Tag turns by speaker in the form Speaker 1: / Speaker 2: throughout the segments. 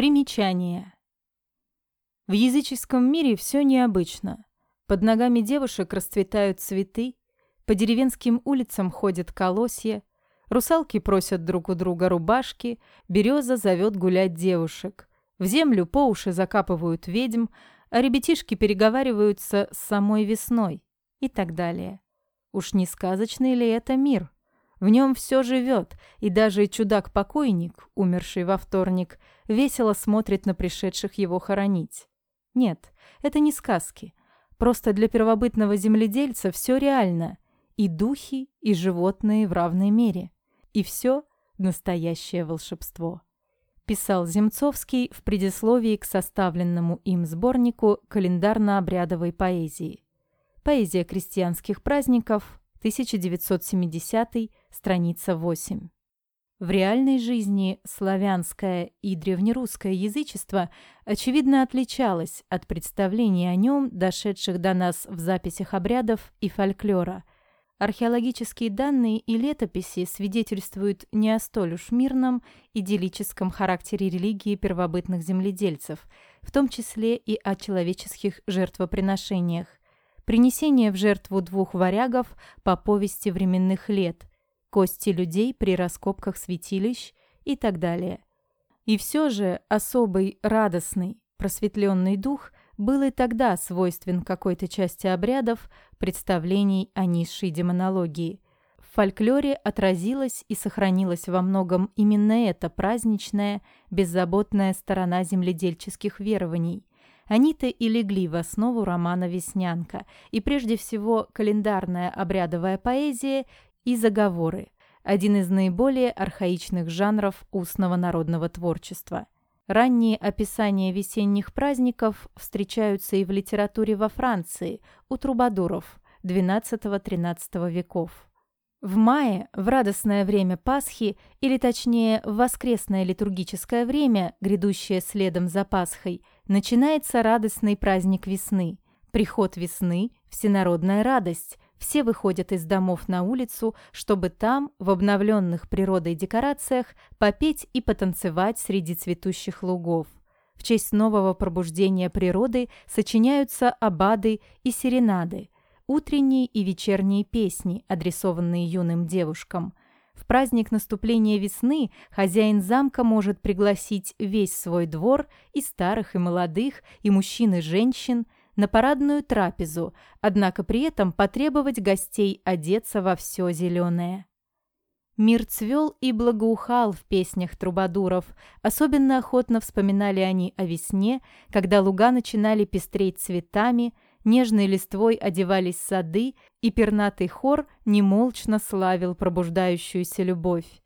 Speaker 1: Примечание. В языческом мире все необычно. Под ногами девушек расцветают цветы, по деревенским улицам ходят колосья, русалки просят друг у друга рубашки, береза зовет гулять девушек. В землю по уши закапывают ведьм, а ребятишки переговариваются с самой весной и так далее. Уж не сказочный ли это мир? В нем все живет, и даже чудак-покойник, умерший во вторник, весело смотрит на пришедших его хоронить. Нет, это не сказки. Просто для первобытного земледельца все реально. И духи, и животные в равной мере. И все настоящее волшебство. Писал Земцовский в предисловии к составленному им сборнику календарно-обрядовой поэзии. Поэзия крестьянских праздников 1970 страница 8. В реальной жизни славянское и древнерусское язычество, очевидно, отличалось от представлений о нем, дошедших до нас в записях обрядов и фольклора. Археологические данные и летописи свидетельствуют не о столь уж мирном, идиллическом характере религии первобытных земледельцев, в том числе и о человеческих жертвоприношениях. Принесение в жертву двух варягов по повести временных лет – кости людей при раскопках святилищ и так далее. И все же особый радостный, просветленный дух был и тогда свойствен какой-то части обрядов, представлений о низшей демонологии. В фольклоре отразилась и сохранилась во многом именно эта праздничная, беззаботная сторона земледельческих верований. Они-то и легли в основу романа «Веснянка», и прежде всего календарная обрядовая поэзия и заговоры – один из наиболее архаичных жанров устного народного творчества. Ранние описания весенних праздников встречаются и в литературе во Франции у трубадуров XII-XIII веков. В мае, в радостное время Пасхи, или точнее в воскресное литургическое время, грядущее следом за Пасхой, начинается радостный праздник весны, приход весны, всенародная радость – все выходят из домов на улицу, чтобы там, в обновленных природой декорациях, попеть и потанцевать среди цветущих лугов. В честь нового пробуждения природы сочиняются абады и серенады, утренние и вечерние песни, адресованные юным девушкам. В праздник наступления весны хозяин замка может пригласить весь свой двор и старых, и молодых, и мужчин, и женщин – на парадную трапезу, однако при этом потребовать гостей одеться во все зеленое. Мир цвел и благоухал в песнях трубадуров. Особенно охотно вспоминали они о весне, когда луга начинали пестреть цветами, нежной листвой одевались сады, и пернатый хор немолчно славил пробуждающуюся любовь.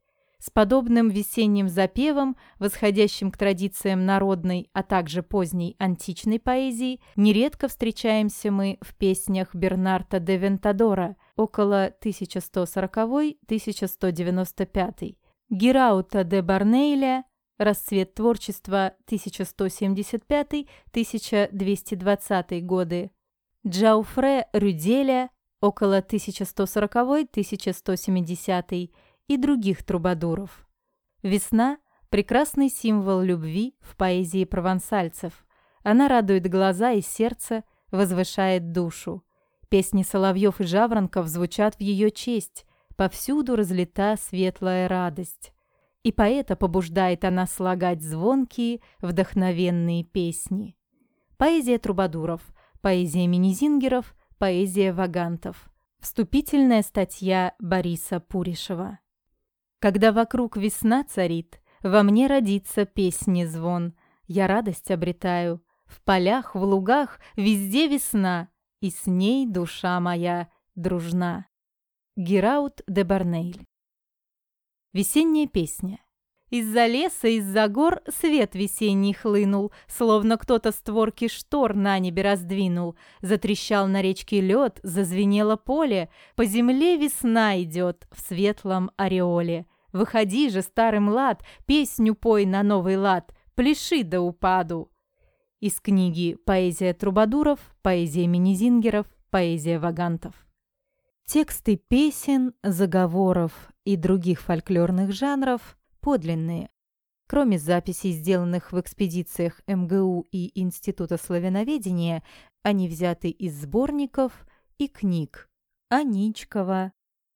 Speaker 1: С подобным весенним запевом, восходящим к традициям народной, а также поздней античной поэзии, нередко встречаемся мы в песнях Бернарда де Вентадора около 1140-1195, Гераута де Барнейля «Расцвет творчества 1175-1220 годы», Джауфре Рюделя около 1140-1170 и других трубадуров. Весна – прекрасный символ любви в поэзии провансальцев. Она радует глаза и сердце, возвышает душу. Песни соловьев и жаворонков звучат в ее честь, повсюду разлита светлая радость. И поэта побуждает она слагать звонкие, вдохновенные песни. Поэзия трубадуров, поэзия минизингеров, поэзия вагантов. Вступительная статья Бориса Пуришева. Когда вокруг весна царит, во мне родится песни звон. Я радость обретаю. В полях, в лугах, везде весна, и с ней душа моя дружна. Гераут де Барнейль Весенняя песня из-за леса, из-за гор свет весенний хлынул, словно кто-то створки штор на небе раздвинул. Затрещал на речке лед, зазвенело поле, по земле весна идет в светлом ореоле. Выходи же, старый млад, песню пой на новый лад, пляши до упаду. Из книги «Поэзия трубадуров», «Поэзия минизингеров», «Поэзия вагантов». Тексты песен, заговоров и других фольклорных жанров подлинные. Кроме записей, сделанных в экспедициях МГУ и Института славяноведения, они взяты из сборников и книг Аничкова,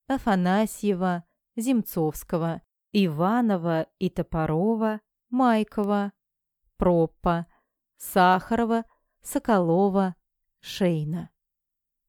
Speaker 1: Афанасьева, Земцовского, Иванова и Топорова, Майкова, Проппа, Сахарова, Соколова, Шейна.